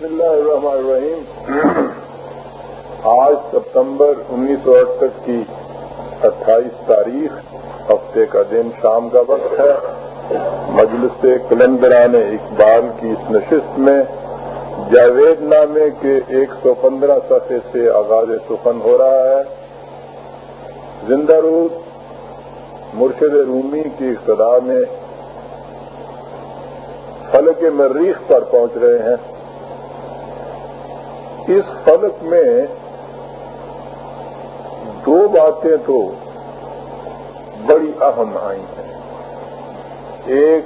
بسم اللہ الرحمن الرحیم۔ آج ستمبر انیس سو اڑسٹھ کی اٹھائیس تاریخ، ہفتے کا دن، شام کا وقت ہے۔ مجلس کلندران اقبال کی اس نشست میں جاوید نامے کے ایک سو پندرہ صفحے سے آغاز سخن ہو رہا ہے۔ زندہ روز مرشد رومی کی ابتدا میں فلک مریخ پر پہنچ رہے ہیں۔ اس فلک میں دو باتیں تو بڑی اہم آئی ہیں۔ ایک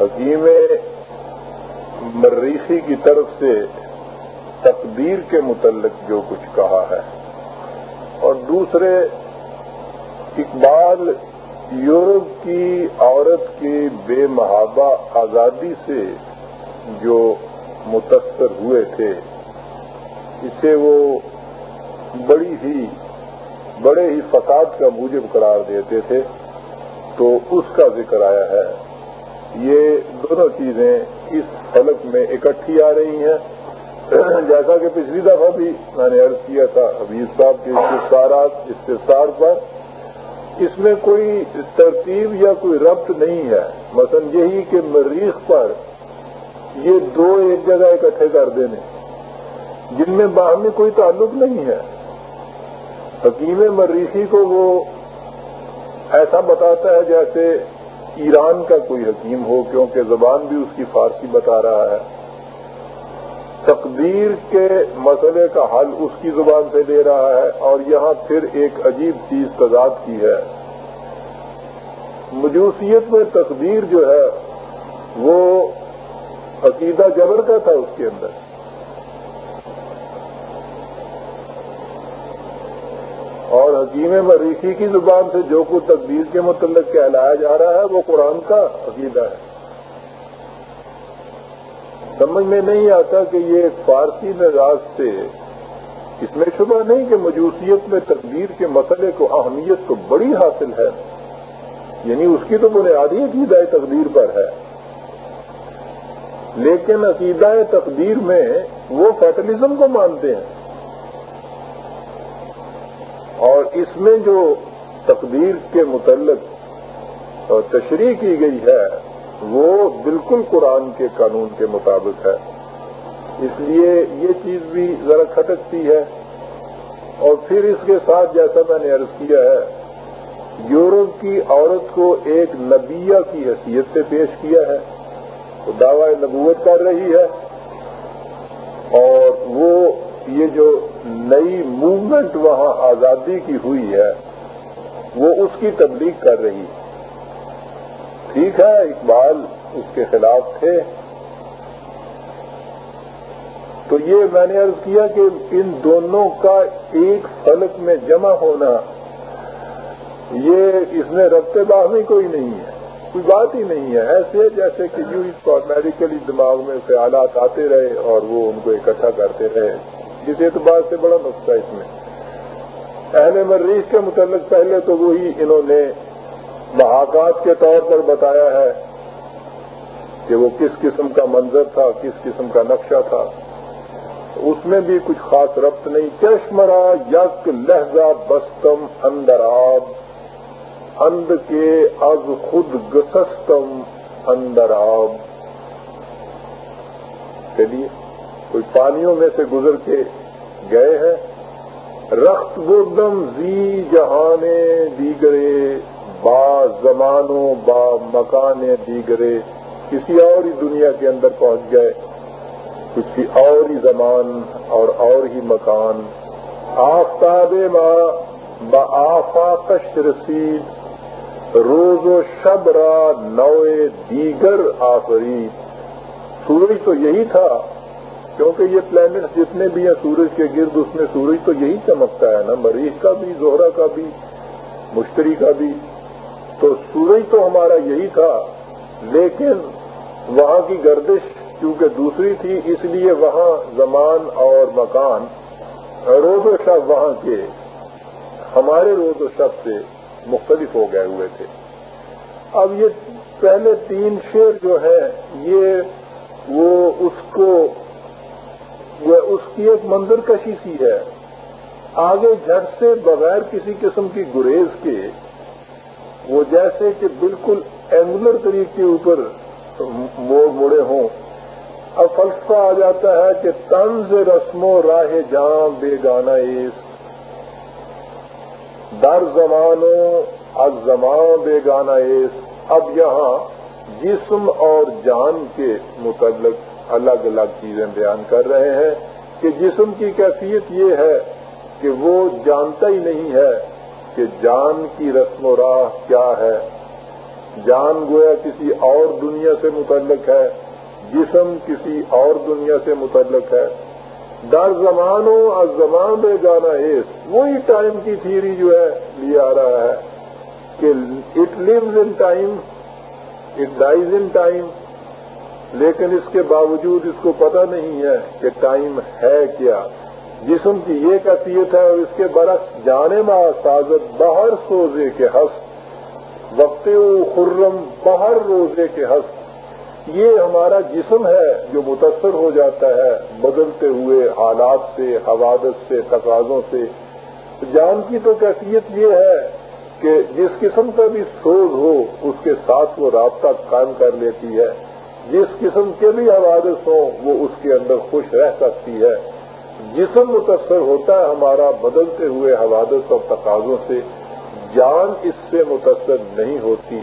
حکیم مریخی کی طرف سے تقدیر کے متعلق جو کچھ کہا ہے۔ اور دوسرے، اقبال یورپ کی عورت کی بے محابہ آزادی سے جو متاثر ہوئے تھے۔ اسے وہ بڑی ہی، بڑے ہی فساد کا موجب قرار دیتے تھے، تو اس کا ذکر آیا ہے۔ یہ دونوں چیزیں اس فلک میں اکٹھی آ رہی ہیں۔ جیسا کہ پچھلی دفعہ بھی میں نے عرض کیا تھا، حبیب صاحب کے استفسارات، استفسار پر، اس میں کوئی ترتیب یا کوئی ربط نہیں ہے۔ مثلا یہی کہ مریخ پر یہ دو ایک جگہ اکٹھے کر دینے۔ جن میں باہمی کوئی تعلق نہیں ہے۔ حکیم مریخی کو وہ ایسا بتاتا ہے جیسے ایران کا کوئی حکیم ہو، کیونکہ زبان بھی اس کی فارسی بتا رہا ہے۔ تقدیر کے مسئلے کا حل اس کی زبان سے دے رہا ہے اور یہاں پھر ایک عجیب چیز تضاد کی ہے۔ مجوسیت میں تقدیر جو ہے، وہ عقیدہ جبر کا تھا اس کے اندر۔ اور حکیم مریخی کی زبان سے جو کچھ تقدیر کے متعلق کہلایا جا رہا ہے وہ قرآن کا عقیدہ ہے۔ سمجھ میں نہیں آتا کہ یہ فارسی مزاج سے اس میں شبہ نہیں کہ مجوسیت میں تقدیر کے مسئلے کو اہمیت کو بڑی حاصل ہے۔ یعنی اس کی تو بنیادی عقیدہ تقدیر پر ہے۔ لیکن عقیدہ تقدیر میں وہ فیٹلزم کو مانتے ہیں۔ اور اس میں جو تقدیر کے متعلق تشریح کی گئی ہے، وہ بالکل قرآن کے قانون کے مطابق ہے۔ اس لیے یہ چیز بھی ذرا کھٹکتی ہے۔ اور پھر اس کے ساتھ جیسا میں نے عرض کیا ہے، یورپ کی عورت کو ایک نبیہ کی حیثیت سے پیش کیا ہے۔ وہ دعوی نبوت کر رہی ہے اور وہ یہ جو نئی موومنٹ وہاں آزادی کی ہوئی ہے، وہ اس کی تبلیغ کر رہی ہے۔ ٹھیک ہے، اقبال اس کے خلاف تھے۔ تو یہ میں نے عرض کیا کہ ان دونوں کا ایک فلک میں جمع ہونا، یہ اس میں ربط باہمی کوئی نہیں ہے، کوئی بات ہی نہیں ہے۔ ایسے جیسے کہ یوں اس کو میڈیکلی دماغ میں خیالات آتے رہے اور وہ ان کو اکٹھا کرتے رہے۔ اس اعتبار سے بڑا نقصہ اس میں۔ اہل مریض کے متعلق پہلے تو وہی انہوں نے محاقات کے طور پر بتایا ہے کہ وہ کس قسم کا منظر تھا، کس قسم کا نقشہ تھا۔ اس میں بھی کچھ خاص ربط نہیں۔ چشمرا یک لہجہ بستم اندر آب، اند کے از خود گسستم اندر آب۔ چلیے۔ کوئی پانیوں میں سے گزر کے گئے ہیں۔ رخت گردم زی جہانے دیگرے، با زمانوں، با مکان دیگرے۔ کسی اور ہی دنیا کے اندر پہنچ گئے۔ کسی اور ہی زمان اور اور ہی مکان۔ آفتاب ماں با آفا کش رسید۔ روز و شب را نوے دیگر آفری سورج تو یہی تھا۔ کیونکہ یہ پلانٹ جتنے بھی ہیں سورج کے گرد، اس میں سورج تو یہی چمکتا ہے نا مریض کا بھی، زہرا کا بھی، مشتری کا بھی۔ تو سورج تو ہمارا یہی تھا، لیکن وہاں کی گردش کیونکہ دوسری تھی، اس لیے وہاں زمان اور مکان روز و شب وہاں کے ہمارے روز و شب سے مختلف ہو گئے ہوئے تھے۔ اب یہ پہلے تین شیر جو ہیں، یہ وہ اس کو وہ اس کی ایک منظر کشی سی ہے۔ آگے جھٹ سے بغیر کسی قسم کی گریز کے، وہ جیسے کہ بالکل اینگولر طریقے کے اوپر موڑ موڑے ہوں۔ اب فلسفہ آ جاتا ہے کہ طنز رسم و راہ جاں بے گانا ایس در زمانوں از زمان بے گانا ایس اب یہاں جسم اور جان کے متعلق الگ الگ چیزیں بیان کر رہے ہیں کہ جسم کی کیفیت یہ ہے کہ وہ جانتا ہی نہیں ہے کہ جان کی رسم و راہ کیا ہے۔ جان گویا کسی اور دنیا سے متعلق ہے، جسم کسی اور دنیا سے متعلق ہے۔ در زمانوں از زمان بے گانا ایس، وہی ٹائم کی تھیری جو ہے لے آ رہا ہے کہ it lives in time it dies in time لیکن اس کے باوجود اس کو پتہ نہیں ہے کہ ٹائم ہے کیا۔ جسم کی یہ کیفیت ہے اور اس کے برعکس جانے ما سازت باہر سوزے کے ہس وقت خرم باہر روزے کے ہس یہ ہمارا جسم ہے جو متاثر ہو جاتا ہے بدلتے ہوئے حالات سے، حوادث سے، تقاضوں سے۔ جان کی تو کیفیت یہ ہے کہ جس قسم کا بھی سوز ہو، اس کے ساتھ وہ رابطہ قائم کر لیتی ہے۔ جس قسم کے بھی حوادث ہوں، وہ اس کے اندر خوش رہ سکتی ہے۔ جسم متاثر ہوتا ہے ہمارا بدلتے ہوئے حوادث اور تقاضوں سے۔ جان اس سے متاثر نہیں ہوتی،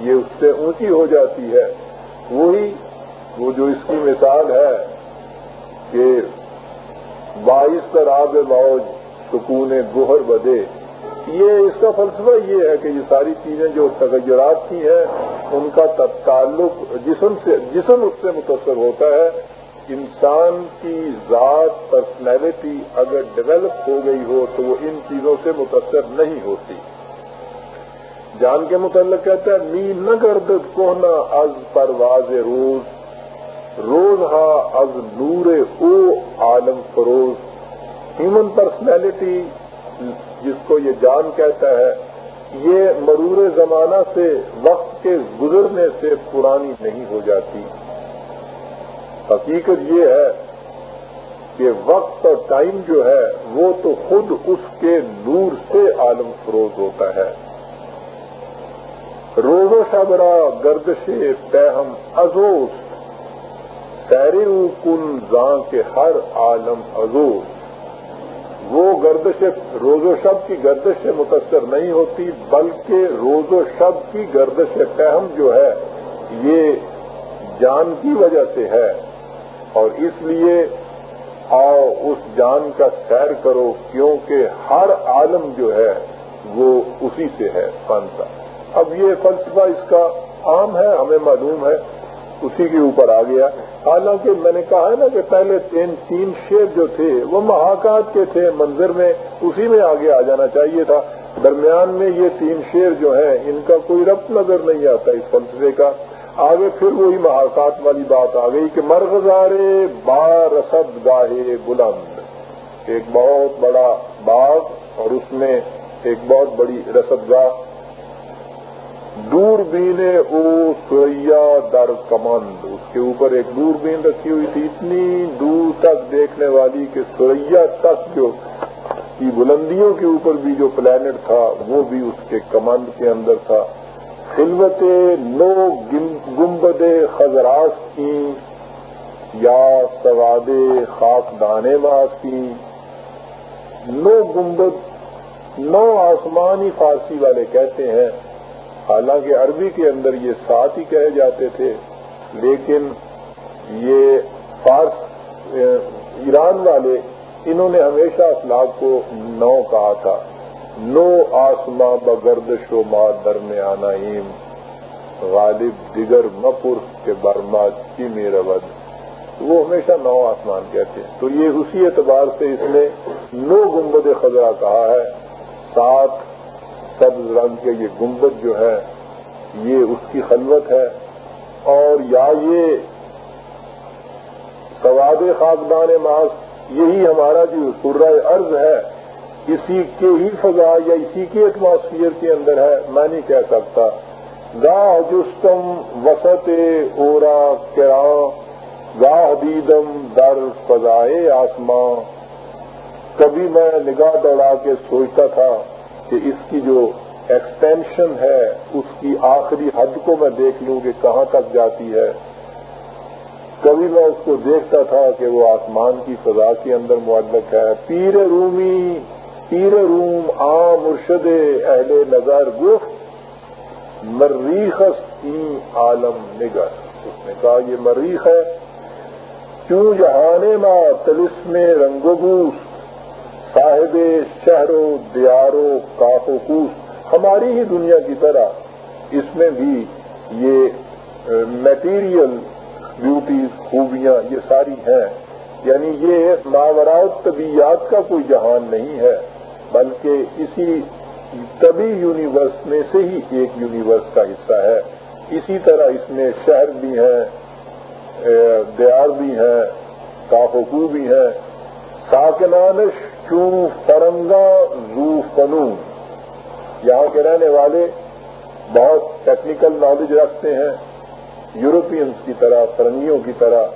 یہ اس سے اونچی ہو جاتی ہے۔ وہی وہ جو اس کی مثال ہے کہ بائیس پر موج، سکون گوہر بدے۔ یہ اس کا فلسفہ یہ ہے کہ یہ ساری چیزیں جو تغیرات کی ہیں، ان کا تعلق جسم سے، جسم اس سے متاثر ہوتا ہے۔ انسان کی ذات پرسنالٹی اگر ڈیولپ ہو گئی ہو تو وہ ان چیزوں سے متاثر نہیں ہوتی۔ جان کے متعلق کہتا ہے می نہ گردد کوہنا از پرواز روز روز۔ ہا از نور او عالم فروز۔ ہیومن پرسنالٹی جس کو یہ جان کہتا ہے، یہ مرور زمانہ سے، وقت کے گزرنے سے پرانی نہیں ہو جاتی۔ حقیقت یہ ہے کہ وقت اور ٹائم جو ہے، وہ تو خود اس کے نور سے عالم فروز ہوتا ہے۔ روز و شبرا گردش تہم ازوس سیر کن زاں کے ہر عالم ازوس وہ گردش روز و شب کی گردش سے متاثر نہیں ہوتی، بلکہ روز و شب کی گردش پہم جو ہے، یہ جان کی وجہ سے ہے۔ اور اس لیے آؤ اس جان کا سیر کرو، کیونکہ ہر عالم جو ہے، وہ اسی سے ہے۔ فن کا اب یہ فلسفہ اس کا عام ہے، ہمیں معلوم ہے۔ اسی کے اوپر آ گیا۔ حالانکہ میں نے کہا ہے نا کہ پہلے تین تین شیر جو تھے، وہ محاکات کے تھے، منظر میں اسی میں آگے آ جانا چاہیے تھا۔ درمیان میں یہ تین شیر جو ہیں، ان کا کوئی ربط نظر نہیں آتا اس فلسفے کا۔ آگے پھر وہی محاکات والی بات آ گئی کہ مرغزارے با رسد گاہے بلند۔ ایک بہت بڑا باغ اور اس میں ایک بہت بڑی رسد گاہ۔ دور بین او سوریا در کمند، اس کے اوپر ایک دور بین رکھی ہوئی تھی۔ اتنی دور تک دیکھنے والی کہ سوریا تک جو کی بلندیوں کے اوپر بھی جو پلانٹ تھا، وہ بھی اس کے کمند کے اندر تھا۔ خلوت نو گمبد خزراس کی یا سواد خاک دانے ماس کی۔ نو گمبد نو آسمانی فارسی والے کہتے ہیں حالانکہ عربی کے اندر یہ سات ہی کہے جاتے تھے، لیکن یہ فارس ایران والے، انہوں نے ہمیشہ اسلاب کو نو کہا تھا۔ نو آسماں بگرد شما درمیانہ ایم۔ غالب، دیگر مپر کے برما کی میرا ود۔ وہ ہمیشہ نو آسمان کہتے ہیں۔ تو یہ اسی اعتبار سے اس نے نو گنبد خزرہ کہا ہے۔ سات سبز رنگ کے یہ گنبد جو ہے، یہ اس کی خلوت ہے۔ اور یا یہ سواد خاکدان ماس یہی ہمارا جو سرہ ارض ہے، اسی کے ہی فضا یا اسی کے ایٹماسفیئر کے اندر ہے، میں نہیں کہہ سکتا۔ گاہ جستم وسط اورا کرا گاہ دیدم در فضائے آسماں۔ کبھی میں نگاہ دوڑا کے سوچتا تھا کہ اس کی جو ایکسٹینشن ہے، اس کی آخری حد کو میں دیکھ لوں کہ کہاں تک جاتی ہے۔ کبھی میں اس کو دیکھتا تھا کہ وہ آسمان کی فضا کے اندر معلق ہے۔ پیر رومی، پیر روم آ مرشد اہل نظر گفت مریخ عالم نگر۔ اس نے کہا، یہ مریخ ہے۔ کیوں جہانے ماں تلسم رنگ و صاحب شہر و دیارو کاف و کوس، ہماری ہی دنیا کی طرح۔ اس میں بھی یہ میٹیریل بیوٹیز خوبیاں، یہ ساری ہیں۔ یعنی یہ ماورات طبیعت کا کوئی جہان نہیں ہے، بلکہ اسی طبی یونیورس میں سے ہی ایک یونیورس کا حصہ ہے۔ اسی طرح اس میں شہر بھی ہیں دیار بھی ہیں کافکو بھی ہیں۔ ساکنانش چوں فرنگا زو فنون۔ یہاں کے رہنے والے بہت ٹیکنیکل نالج رکھتے ہیں۔ یورپینس کی طرح، فرنگیوں کی طرح۔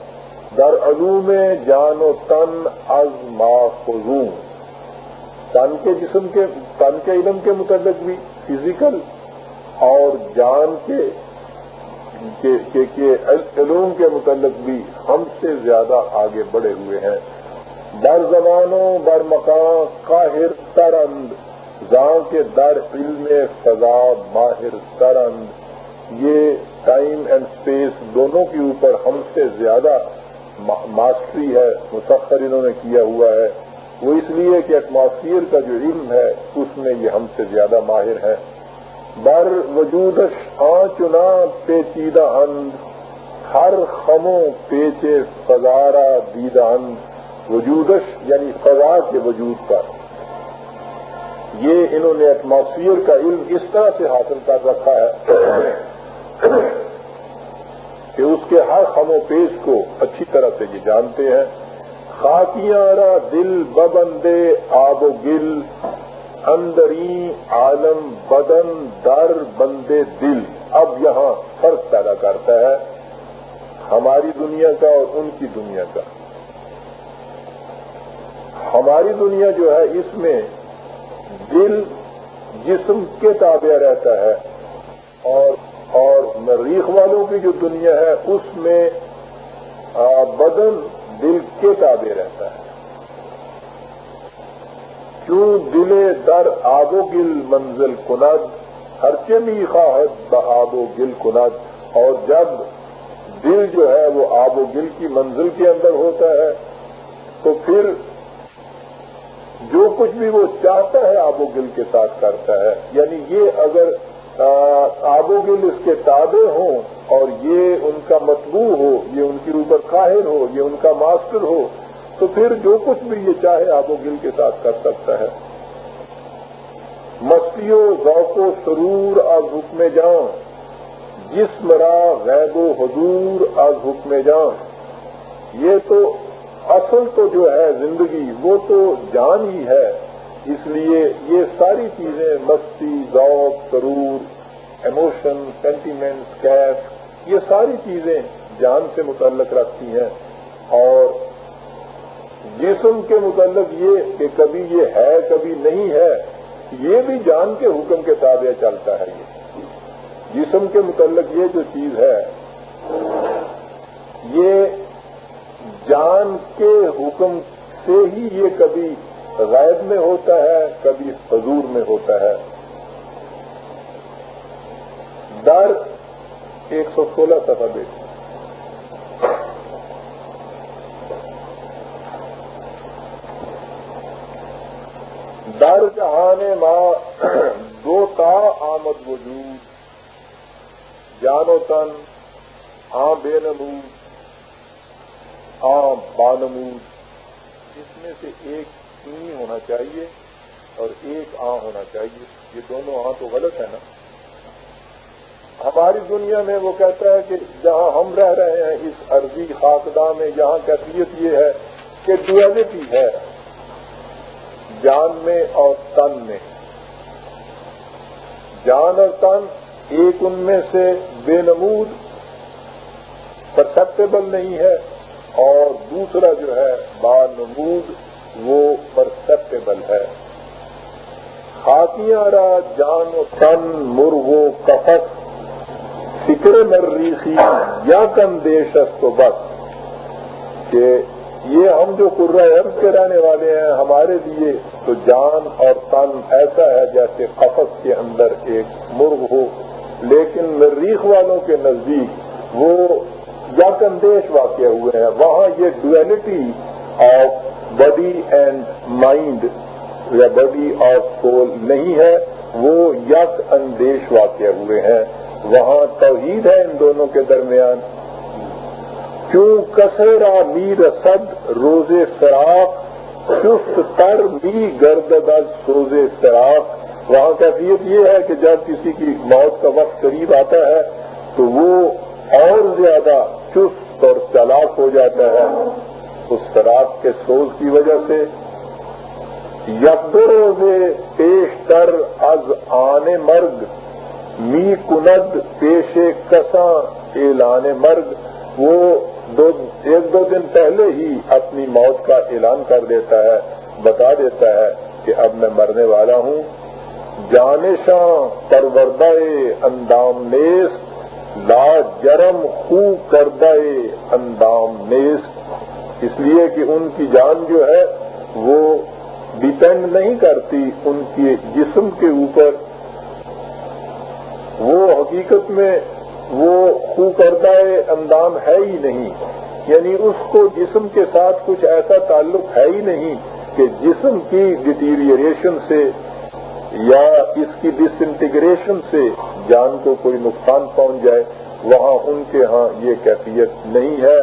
در علوم جان و تن از ما خزون تن کے جسم کے، تن کے علم کے متعلق بھی فزیکل اور جان کے علوم کے متعلق بھی ہم سے زیادہ آگے بڑھے ہوئے ہیں۔ بر زمانوں بر مکان کاہر ترند گاؤں کے در علم فضا ماہر ترند۔ یہ ٹائم اینڈ اسپیس دونوں کے اوپر ہم سے زیادہ ماسٹری ہے، مسخر انہوں نے کیا ہوا ہے۔ وہ اس لیے کہ ایٹماسفیئر کا جو علم ہے، اس میں یہ ہم سے زیادہ ماہر ہے بر وجودش آچنا پیچیدہ اند، ہر خموں پیچے فضارا دیدہ اند۔ وجودش یعنی فضا کے وجود پر۔ یہ انہوں نے ایٹماسفیئر کا علم اس طرح سے حاصل کر رکھا ہے کہ اس کے ہر خم و پیش کو اچھی طرح سے یہ جانتے ہیں۔ خاکیارا دل ببندے آب و گل اندری عالم بدن در بندے دل۔ اب یہاں فرق پیدا کرتا ہے ہماری دنیا کا اور ان کی دنیا کا۔ ہماری دنیا جو ہے اس میں دل جسم کے تابع رہتا ہے اور اور مریخ والوں کی جو دنیا ہے اس میں بدن دل کے تابع رہتا ہے۔ کیوں دلے در آب و گل منزل کند ہر چمی خواہد آب و گل کند اور جب دل جو ہے وہ آب و گل کی منزل کے اندر ہوتا ہے، تو پھر جو کچھ بھی وہ چاہتا ہے آب و گل کے ساتھ کرتا ہے۔ یعنی یہ اگر آب و گل اس کے تابع ہوں اور یہ ان کا مطبوع ہو، یہ ان کے اوپر قاہر ہو، یہ ان کا ماسٹر ہو، تو پھر جو کچھ بھی یہ چاہے آب و گل کے ساتھ کر سکتا ہے۔ مستیوں ذوق و سرور از حکم جان۔ جسم را غیب و حضور از حکم جان۔ یہ تو اصل تو جو ہے زندگی وہ تو جان ہی ہے، اس لیے یہ ساری چیزیں مستی، ذوق، سرور ایموشن سینٹیمنٹ کیف یہ ساری چیزیں جان سے متعلق رکھتی ہیں۔ اور جسم کے متعلق یہ کہ کبھی یہ ہے، کبھی نہیں ہے، یہ بھی جان کے حکم کے تابع چلتا ہے یہ۔ جسم کے متعلق یہ جو چیز ہے، یہ جان کے حکم سے ہی یہ کبھی غائب میں ہوتا ہے، کبھی حضور میں ہوتا ہے۔ در ایک سو سولہ سفا بیٹھ در جہان ماں دو تا آمد وجود جان و تن آ بے نمود۔ آ بانمود اس میں سے ایک چینی ہونا چاہیے اور ایک آ ہونا چاہیے۔ یہ دونوں آ تو غلط ہے نا؟ ہماری دنیا میں وہ کہتا ہے کہ جہاں ہم رہ رہے ہیں، اس عرضی خاکدہ میں یہاں کیفیت یہ ہے کہ ڈویلٹی ہے۔ جان میں اور تن میں۔ جان اور تن ایک ان میں سے بے نمود پرسپٹیبل نہیں ہے۔ اور دوسرا جو ہے با نمود وہ پرسپٹیبل ہے۔ خاکیاں را جان و تن، مرغ و کفت فکر مریخی یا کم دیش تو بس۔ کہ یہ ہم جو عرض کے رہنے والے ہیں، ہمارے لیے تو جان اور تن ایسا ہے جیسے قفص کے اندر ایک مرغ ہو، لیکن مریخ والوں کے نزدیک وہ یا اندیش واقع ہوئے ہیں۔ وہاں یہ duality of body and mind یا باڈی آف سول نہیں ہے، وہ یک اندیش واقع ہوئے ہیں۔ وہاں توحید ہے ان دونوں کے درمیان۔ کیوں کسرا میر صد روز فراق، چست تر می گرد سوز فراق۔ وہاں کیفیت یہ ہے کہ جب کسی کی موت کا وقت قریب آتا ہے، تو وہ اور زیادہ چست اور چلاک ہو جاتا ہے۔ اس فراق کے سوز کی وجہ سے یکدروزے پیش تر از آنے مرگ، می کند پیش کساں اعلان مرگ۔ وہ دو، ایک دو دن پہلے ہی اپنی موت کا اعلان کر دیتا ہے، بتا دیتا ہے کہ اب میں مرنے والا ہوں۔ جانشاں پروردہ اندام نیس لا جرم خو کردہ اندام نیس اس لیے کہ ان کی جان جو ہے وہ ڈپینڈ نہیں کرتی ان کے جسم کے اوپر۔ وہ حقیقت میں وہ خو کردہ اندام ہے ہی نہیں۔ یعنی اس کو جسم کے ساتھ کچھ ایسا تعلق ہے ہی نہیں کہ جسم کی ڈیٹیریشن سے یا اس کی ڈس انٹیگریشن سے جان کو کوئی نقصان پہنچ جائے، وہاں ان کے ہاں یہ کیفیت نہیں ہے۔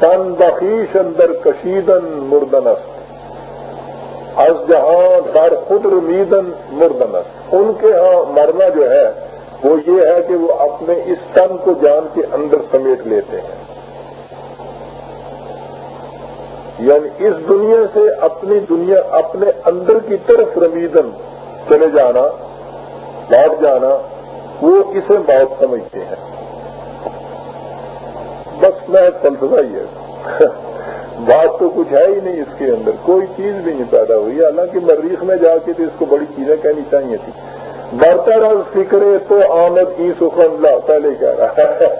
تن بخیش اندر کشیدن مردنس۔ از جہاں در خود رمیدن مردنس۔ ان کے ہاں مرنا جو ہے، وہ یہ ہے کہ وہ اپنے اس تن کو جان کے اندر سمیٹ لیتے ہیں۔ یعنی اس دنیا سے اپنی دنیا اپنے اندر کی طرف رمیدن۔ چلے جانا لوٹ جانا، وہ اسے موت سمجھتے ہیں۔ بس میں فلسفہ ہی ہے۔ بات تو کچھ ہے ہی نہیں اس کے اندر، کوئی چیز بھی نہیں پیدا ہوئی۔ حالانکہ مریخ میں جا کے تو اس کو بڑی چیزیں کہنی چاہیے تھی۔ برتا رہا فکرے تو آمد کی سخن لا، پہلے کہہ رہا ہے۔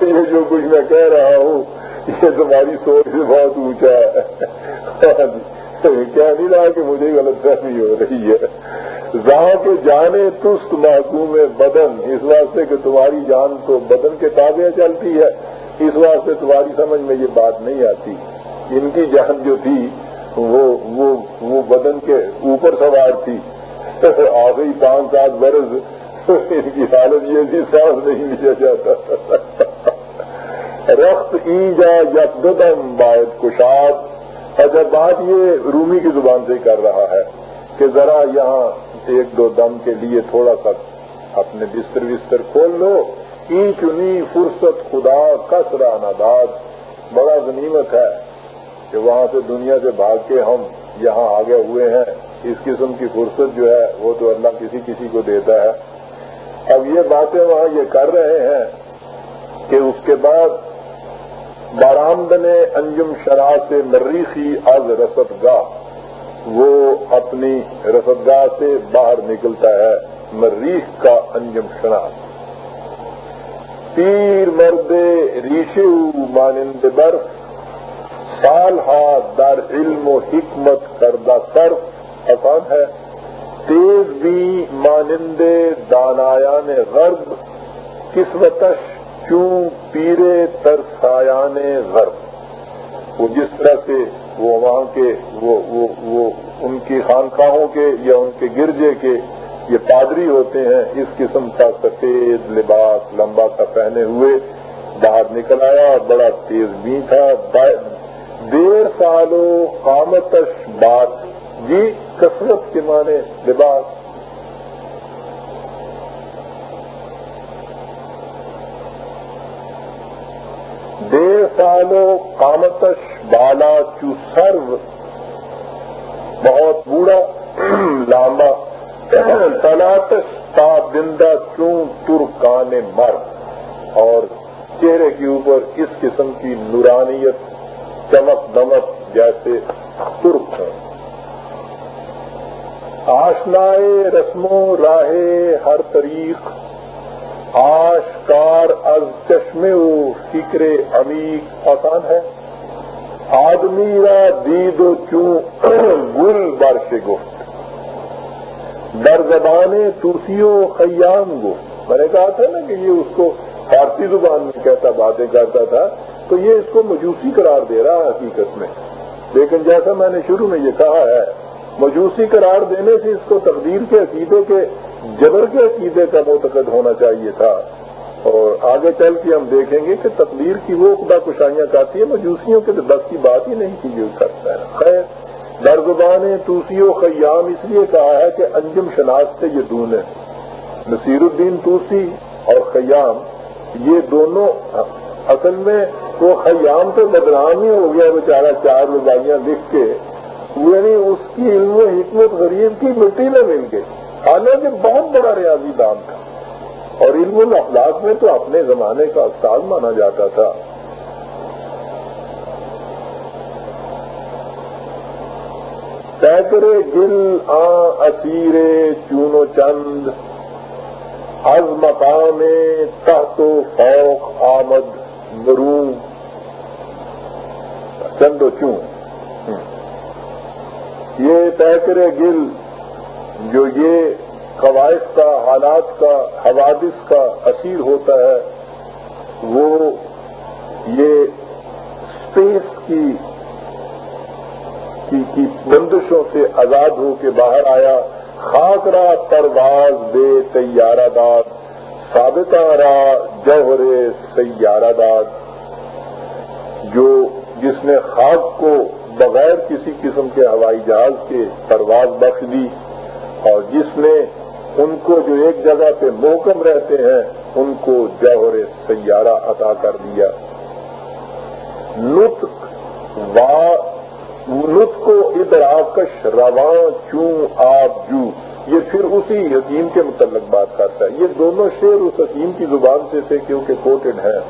یہ جو کچھ میں کہہ رہا ہوں، یہ تمہاری سوچ سے بہت اونچا ہے۔ ہاں جی۔ کہہ نہیں رہا کہ مجھے غلط فہمی ہو رہی ہے۔ جہاں کے جانے تست محکوم بدن، اس واسطے کہ تمہاری جان تو بدن کے تابع چلتی ہے۔ اس واسطے تمہاری سمجھ میں یہ بات نہیں آتی۔ ان کی جان جو تھی، وہ وہ وہ بدن کے اوپر سوار تھی۔ آ گئی پانچ سات برس ان کی حالت یہ بھی سانس نہیں لیا جاتا۔ رخت ای جا یکدم باعث کشاد۔ اچھا بات یہ رومی کی زبان سے کر رہا ہے کہ ذرا یہاں ایک دو دم کے لیے تھوڑا سا اپنے بستر وستر کھول لو ای چنی فرصت، خدا کسرا نداد بڑا غنیمت ہے کہ وہاں سے دنیا سے بھاگ کے ہم یہاں آگے ہوئے ہیں۔ اس قسم کی فرصت جو ہے، وہ تو اللہ کسی کسی کو دیتا ہے۔ اب یہ باتیں وہاں یہ کر رہے ہیں کہ اس کے بعد بارامد انجم شرح سے مریخی از رسد گاہ وہ اپنی رسد گاہ سے باہر نکلتا ہے، مریخ کا انجم شرح پیر مرد ریشو مانند برف سال ہا در علم و حکمت کردہ صرف آسان ہے۔ تیز بھی مانندے دانایان غرب، قسمتش کیوں پیرے ترسایان غرب؟ وہ جس طرح سے وہ وہاں کے وہ وہ وہ ان کی خانقاہوں کے یا ان کے گرجے کے یہ پادری ہوتے ہیں، اس قسم کا سفید لباس لمبا سا پہنے ہوئے باہر نکل آیا، بڑا تیز بھی تھا۔ دیر سالوں قامتش بات جی کثرت کے معنی لباس دیر سالوں قامتش بالا چو سرو بہت بوڑھا لامبا تلاتش تا بندہ چوں ترکان مر اور چہرے کے اوپر اس قسم کی نورانیت چمک دمک جیسے ترک ہیں آشنائے رسموں راہے ہر طریق آشکار از چشمے و فکر عمیق آسان ہے۔ آدمی را دید و چوں گل برش گفت۔ در زبان توسیوں خیام گفت۔ میں نے کہا تھا نا کہ یہ اس کو فارسی زبان میں کیسا باتیں کرتا تھا، تو یہ اس کو مجوسی قرار دے رہا ہے حقیقت میں۔ لیکن جیسا میں نے شروع میں یہ کہا ہے، مجوسی قرار دینے سے اس کو تقدیر کے عقیدے کے جبر کے عقیدے کا معتقد ہونا چاہیے تھا۔ اور آگے چل کے ہم دیکھیں گے کہ تقدیر کی وہ خدا کشائیاں کرتی ہیں، مجوسیوں کے بس کی بات ہی نہیں کی جو کرتا ہے خیر، در زبان توسی و خیام اس لیے کہا ہے کہ انجم شناخت سے یہ دون ہے۔ نصیر الدین توسی اور خیام، یہ دونوں اصل میں وہ خیام تو بدنام ہی ہو گیا، بیچارہ چار ربائیاں لکھ کے۔ یعنی اس کی علم و حکمت غریب کی مٹی میں مل گئی۔ حالانکہ بہت بڑا ریاضی دام تھا۔ اور علم الاخلاق میں تو اپنے زمانے کا استاد مانا جاتا تھا۔ سینکڑے گل آ اسیرے چونو چند، از مقام تحت و فوق آمد برون چند و چون۔ یہ پیکر گل جو یہ قواعد کا، حالات کا، حوادث کا اثیر ہوتا ہے، وہ یہ اسپیس کی کی بندشوں سے آزاد ہو کے باہر آیا۔ خاکرا پرواز دے تیارہ داد ثابتا را جوہر سیارہ داد۔ جو جس نے خاک کو بغیر کسی قسم کے ہوائی جہاز کے پرواز بخش دی اور جس نے ان کو جو ایک جگہ پہ محکم رہتے ہیں، ان کو جوہر سیارہ عطا کر دیا۔ نطق وا ملک کو ادھر آکش رواں چوں آپ جو۔ یہ پھر اسی حکیم کے متعلق بات کرتا ہے۔ یہ دونوں شعر اس حکیم کی زبان سے تھے کیونکہ کوٹڈ ہیں۔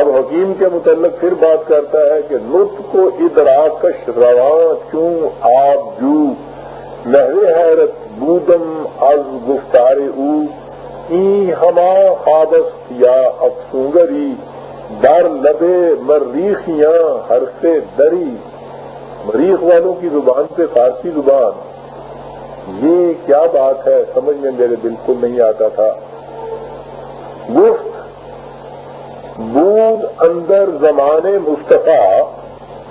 اب حکیم کے متعلق پھر بات کرتا ہے کہ لطف کو ادھر آکش رواں چوں آپ جو۔ نہر حیرت بودم از گفتار او، ای ہما خوابست یا افسونگری، در لبے مریخیاں ہر سے دری۔ مریخ والوں کی زبان پہ فارسی زبان۔ یہ کیا بات ہے؟ سمجھ میں میرے بالکل نہیں آتا تھا۔ گفت، بود اندر زمانے مصطفیٰ،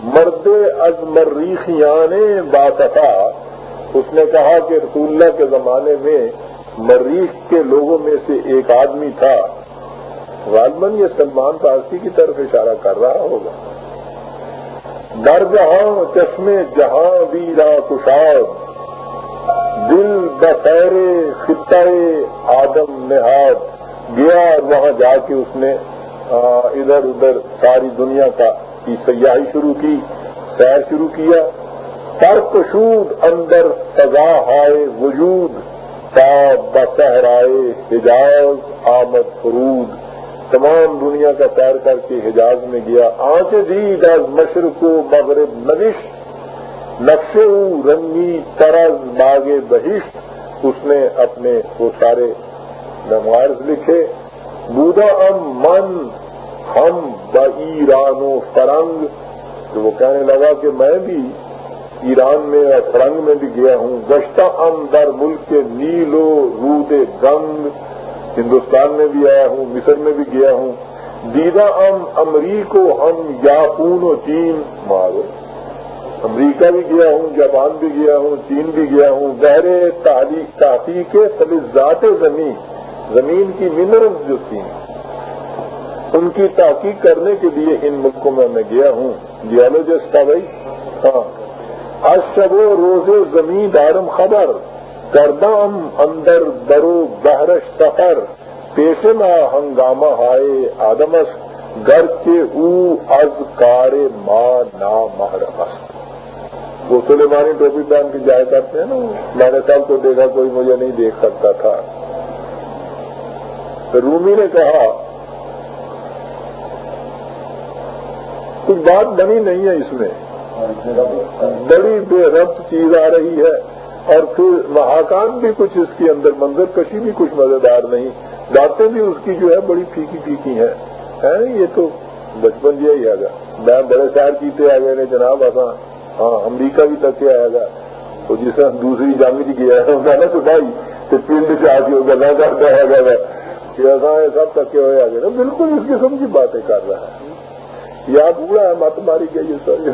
مرد از مریخیان باسفا اس نے کہا کہ رسول اللہ کے زمانے میں مریخ کے لوگوں میں سے ایک آدمی تھا۔ غالباً یہ سلمان فارسی کی طرف اشارہ کر رہا ہوگا۔ در جہاں چشمے جہاں ویرا کشاد، دل بسیر خطۂ آدم نہاد، گیا اور وہاں جا کے اس نے ادھر ادھر ساری دنیا کا کی سیاحی شروع کی، سیر شروع کیا۔ پر کشود اندر سزا ہائے وجود، تا بسہرائے حجاز آمد فرود۔ تمام دنیا کا سیر کر کے حجاز میں گیا۔ آنچ دید از مشرق و مغرب نوش نقشے رنگی طرز باغ بہشت۔ اس نے اپنے وہ سارے نموارز لکھے۔ بودا ام من، ہم با ایران و فرنگ۔ تو وہ کہنے لگا کہ میں بھی ایران میں اور فرنگ میں بھی گیا ہوں۔ گشتہ ام در ملک کے نیل و رود گنگ ہندوستان میں بھی آیا ہوں، مصر میں بھی گیا ہوں۔ دیدا ام امریکو، ہم یاپون و چین، مارو۔ امریکہ بھی گیا ہوں، جاپان بھی گیا ہوں، چین بھی گیا ہوں۔ گہرے تاریخ تحقیق فلزات زمین زمین کی منرلز جو تھی، ان کی تحقیق کرنے کے لیے ان ملکوں میں میں گیا ہوں۔ جیولوجسٹ تھا بھائی ہاں۔ اشب و روز زمین دارم خبر. کردام اندر برو بہرش سفر. پیش میں ہنگامہ ہائے آدمس گر کے او از کار ماں نا محرمس وہ سلیمانی ٹوپی پہن کے جایا کرتے ہیں نا؟ میں نے سب کو دیکھا کوئی مجھے نہیں دیکھ سکتا تھا۔ رومی نے کہا، کچھ بات بنی نہیں ہے اس میں۔ بڑی بے ربط چیز آ رہی ہے اور پھر محاکات بھی کچھ اس کے اندر منظر کشی بھی کچھ مزیدار نہیں باتیں بھی اس کی جو ہے بڑی پھیکی پھیکی ہیں۔ یہ تو بچپن جی ہی آگا میں بڑے شہر کیتے آ گئے جناب آسان ہاں امریکہ بھی تک آئے گا تو جس طرح دوسری جنگ جی گیا ہے نا تو تو پنڈ سے آ کے گلا کرتا ہے گا کہ ایسا سب تک ہوئے آ گئے بالکل اس قسم کی باتیں کر رہا ہے۔ یا بوڑھا ہے، مت ماری گئی سر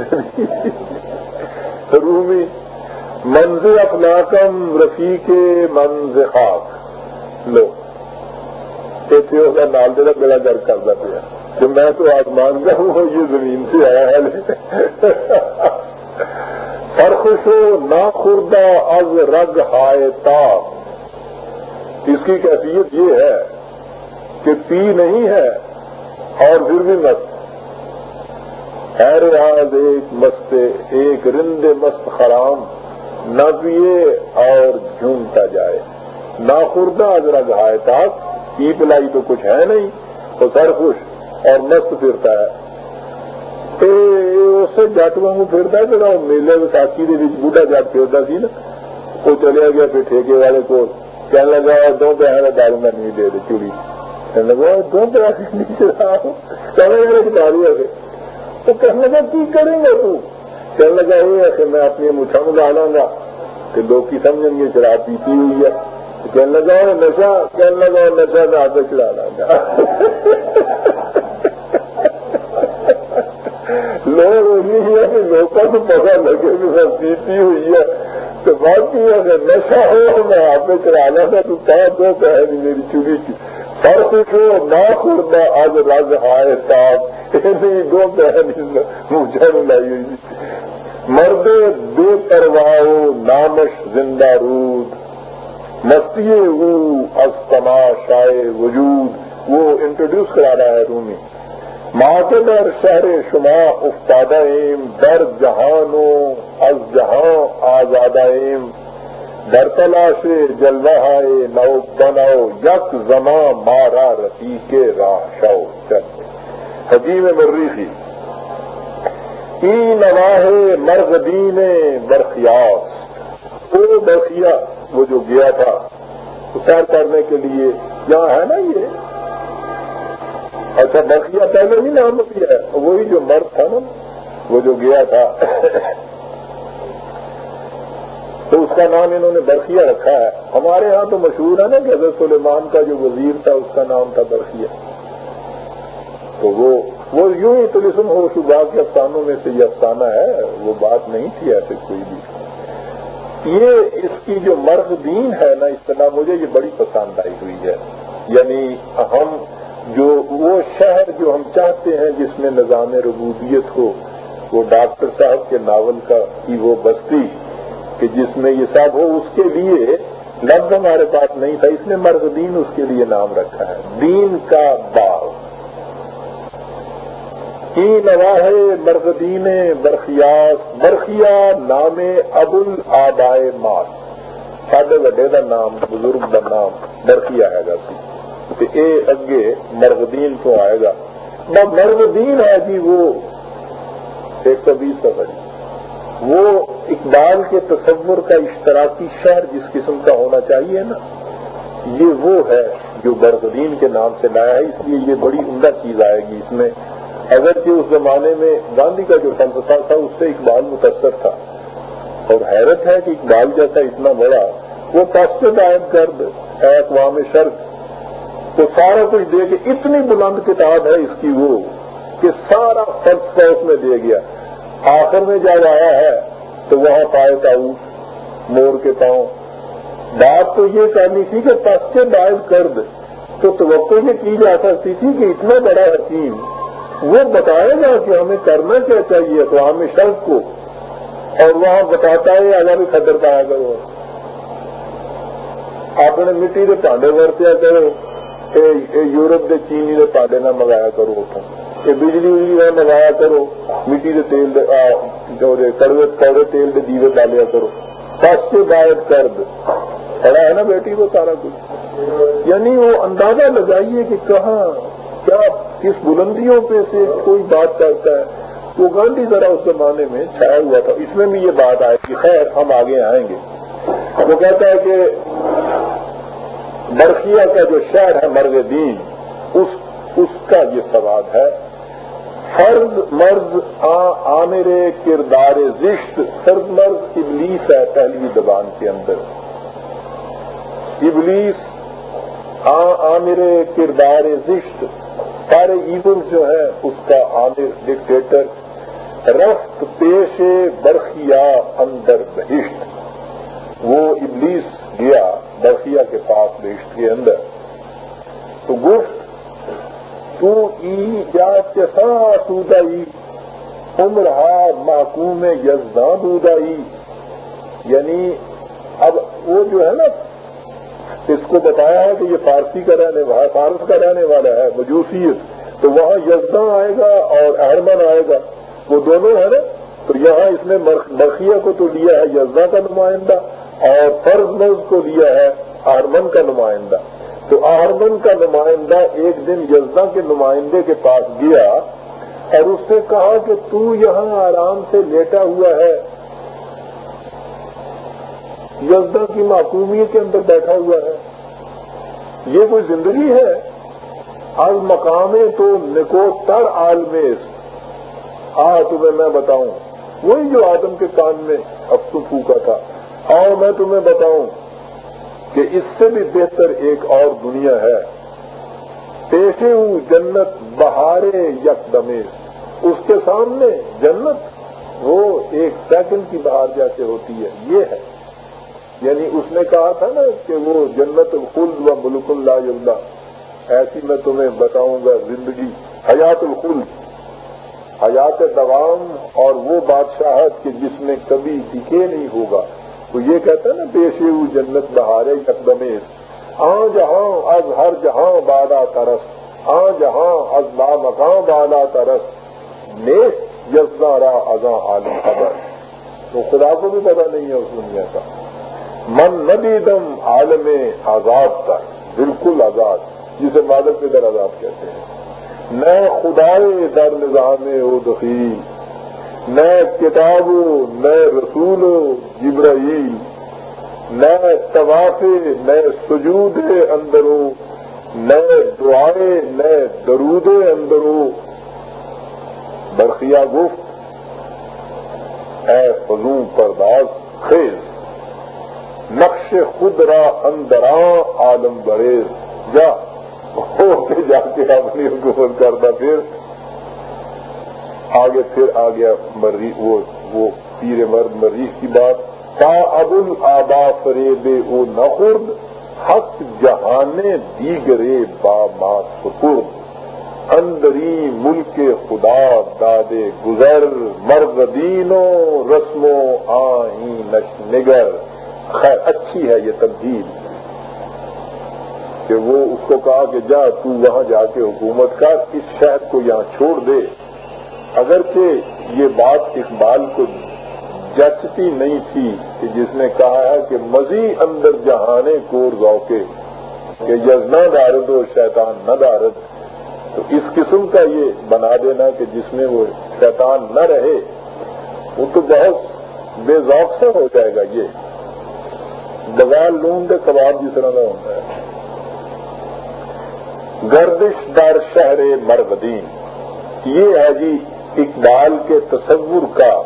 رومی منز افلاکم رفیق منز خاک۔ لو نال دے بڑا درد کرتا پیا۔ کہ میں تو آسمان کا ہوں یہ زمین سے آیا ہے۔ فرخش نہ خوردہ از رگ ہائے تاپ اس کی کیفیت یہ ہے کہ پی نہیں ہے اور پھر بھی مست حیرآز ایک مست، ایک رند مست خرام، نہ پیے اور جھومتا جائے۔ نہ خوردہ از رگ ہائے پی پلائی تو کچھ ہے نہیں، تو سر خوش اور مست پھرتا ہے۔ تو اس سے جٹ واگ پھرتا ہے جا میلے وساخی کے بڑھا جٹ پھرتا سی نا۔ وہ چلے گیا پھر ٹھیکے والے کو کہنے لگا دو پیسے کا دارو میں نہیں دے دے، چوڑی۔ کہنے لگا دو پیسے نہیں چلا کہنے لگا دارو ہے تو کہنے لگا، کی کریں گے تو? کہنے لگا یہ ہے کہ میں اپنی مٹھا میں ڈالاں گا کہ لوگ کی سمجھیں گے، شراب پیتی ہوئی ہے. کہنے لگا نشا کہنے لگا نشا میں آپ چڑھا گا. لوگ نہیں ہے کہ لوگوں کو پتا لگے کہ سب پیتی ہوئی ہے۔ تو بات کی اگر نشا ہو، میں آپ پہ چلانا تھا تو پانچ دو پہلے میری چوری کی ہر کچھ ہو نہ خود نہ آج رگ ہائے صاحب۔ دو پہلی مجھے لائی مرد بے پرواہ نامش زندہ رود، مستی از تماشائے وجود، وہ انٹروڈیوس کرا رہا ہے رومی۔ ماتم اور شہر شما افتادہ ایم در جہانو از جہاں آزادہ ایم در تلاش جلوہ نو بناؤ، یک زماں مارا رفیق راہ شو چل حجیم مریخی ای نواہ مرغ دین برخیاس وہ برخیا وہ جو گیا تھا، سیر کرنے کے لیے یہاں ہے نا یہ؟ اچھا برقیہ پہلے نہیں نام کیا ہے۔ وہی جو مرد تھا نا، وہ جو گیا تھا۔ تو اس کا نام انہوں نے برقیہ رکھا ہے۔ ہمارے ہاں تو مشہور ہے نا کہ حضرت سلیمان کا جو وزیر تھا، اس کا نام تھا برقیہ۔ تو وہ وہ یوں ہی تلسم ہو شبہ کے افسانوں میں سے یہ افسانہ ہے، وہ بات نہیں تھی ایسے کوئی بھی۔ یہ اس کی جو مرغ دین ہے نا اس طرح مجھے یہ بڑی پسند آئی ہوئی ہے۔ یعنی ہم جو وہ شہر جو ہم چاہتے ہیں جس میں نظام ربوبیت ہو، وہ ڈاکٹر صاحب کے ناول کا کی وہ بستی کہ جس میں یہ سب ہو، اس کے لیے لفظ ہمارے پاس نہیں تھا، اس نے مرغ دین اس کے لیے نام رکھا ہے۔ دین کا باغ۔ کی نواہ مرغدین برخیاس، برخیا نام ابل آدائے ماس ساڈے وڈے کا نام، بزرگ کا نام برخیا ہے گا سی۔ اے اگے مرغدین تو آئے گا۔ مرغدین ہے جی وہ ایک سو بیس کا بڑی وہ اقبال کے تصور کا اشتراکی شہر جس قسم کا ہونا چاہیے نا، یہ وہ ہے جو برغدین کے نام سے لایا ہے۔ اس لیے یہ بڑی عمدہ چیز آئے گی اس میں۔ اگر کہ جی اس زمانے میں گاندھی کا جو فلسفہ تھا، اس سے اقبال متاثر تھا۔ اور حیرت ہے کہ اقبال جیسا اتنا بڑا، وہ پاسٹ عائد کرد ہے، اقوام شرک تو سارا کچھ دے کے اتنی بلند کتاب ہے اس کی وہ، کہ سارا فلسفہ اس میں دے گیا۔ آخر میں جب آیا ہے، تو وہاں پائے تاؤ مور کے پاؤں۔ بات تو یہ کرنی تھی کہ پس سے دائر کر دے تو توقع یہ کی جا سکتی تھی کہ اتنا بڑا حکیم وہ بتائے گا کہ ہمیں کرنا کیا چاہیے، تو ہمیں شرط کو۔ اور وہاں بتاتا ہے اگر خدر پایا کرو۔ آپ نے مٹی کے پانڈے برتیا کرو یورپ کے چینی کے پاڈے نہ منگایا کرو اتوں یہ بجلی نہ منگایا کرو، مٹی کے تیل کڑوے کوڑے تیل کے دیوے ڈالیا کرو۔ سس سے باعث کرد۔ پڑا ہے نا بیٹی وہ سارا کچھ؟ یعنی وہ اندازہ لگائیے کہ کہاں، کیا کس بلندیوں پہ سے کوئی بات کرتا ہے۔ وہ گاندھی ذرا اس زمانے میں چھایا ہوا تھا۔ اس میں بھی یہ بات آئے کہ خیر ہم آگے آئیں گے۔ وہ کہتا ہے کہ برقیہ کا جو شہر ہے مرغ دین، اس اس کا یہ سوال ہے۔ فرد مرض عامر کردار زشت۔ فرد مرض ابلیس ہے پہلی زبان کے اندر۔ ابلیس عامر کردار زشت۔ سارے ایون جو ہے اس کا عامر ڈکٹیٹر رفت پیش برقیہ اندر بہشت۔ وہ ابلیس گیا برقیہ کے پاس بہشت کے اندر۔ تو گفت، تو ای جات کے ساتھ ادائی عمرہ محکوم یزداں دودائی یعنی اب وہ جو ہے نا اس کو بتایا ہے کہ یہ فارسی کا رہنے والا فارس کا رہنے والا ہے، مجوسیت. تو وہاں یزداں آئے گا اور احرمن آئے گا. وہ دونوں ہے نا؟ تو یہاں اس نے مرخیہ کو تو لیا ہے یزداں کا نمائندہ، اور فرض مرض کو لیا ہے احرمن کا نمائندہ. تو آرمن کا نمائندہ ایک دن یزدا کے نمائندے کے پاس گیا اور اس سے کہا کہ تو یہاں آرام سے لیٹا ہوا ہے یزدا کی معقومیت کے اندر بیٹھا ہوا ہے۔ یہ کوئی زندگی ہے؟ آج مقام تو نکو تر عالمیز آ تمہیں میں بتاؤں، وہی جو آدم کے کان میں افسو پھوکا تھا۔ آؤ میں تمہیں بتاؤں کہ اس سے بھی بہتر ایک اور دنیا ہے۔ پیشے ہوں جنت، بہارے یک دمے اس کے سامنے جنت، وہ ایک سیکنڈ کی بہار جیسے ہوتی ہے۔ یہ ہے۔ یعنی اس نے کہا تھا نا کہ وہ جنت الخلد و ملک اللہ اللہ ایسی میں تمہیں بتاؤں گا زندگی، حیات الخلد۔ حیات دوام اور وہ بادشاہت کہ جس میں کبھی دکھے نہیں ہوگا۔ تو یہ کہتا نا، پیشے جنت بہارے یکدمیز آ جہاں از ہر جہاں بالا ترس۔ آ جہاں از با مکاں بالا ترس۔ نیس یزنا را ازاں عالم خبر تو خدا کو بھی پتا نہیں ہے اس دنیا کا۔ من ندی دم عالم آزاد تر بالکل آزاد، جسے مادر کے در آزاد کہتے ہیں۔ نئے خدائے در نظام او دخیل نئے کتابوں نئے رسولوں جبرائیل نئے طواف نئے سجود اندروں نئے دعائیں نئے درود اندروں برقیہ گفت، اے فضو پرداز خیز۔ نقش خود را اندراں عالم بریز۔ جا کے جا کے اپنی حکومت کرتا پھر۔ آگے پھر آ گیا وہ وہ پیر مرد مریض کی بات۔ تا ابل آبا فریب او نخرد حق جہانے دیگرے با ما سپرد اندری ملک خدا دادے گزر، مرد دینوں رسموں آئی نش نگر۔ خیر، اچھی ہے یہ تبدیل۔ کہ وہ اس کو کہا کہ جا، تو وہاں جا کے حکومت کا اس شہد کو یہاں چھوڑ دے۔ اگرچہ یہ بات اقبال کو جچتی نہیں تھی کہ جس نے کہا ہے کہ مزی اندر جہانے کور ذوقے، کہ یزنا دارد و شیطان نہ دارد۔ تو اس قسم کا یہ بنا دینا کہ جس میں وہ شیطان نہ رہے، وہ تو بہت بے ذوق سے ہو جائے گا یہ۔ بغیر لون کے کباب جس طرح کا ہوتا ہے۔ گردش در شہر مرغدین یہ ہے جی اقبال کے تصور کا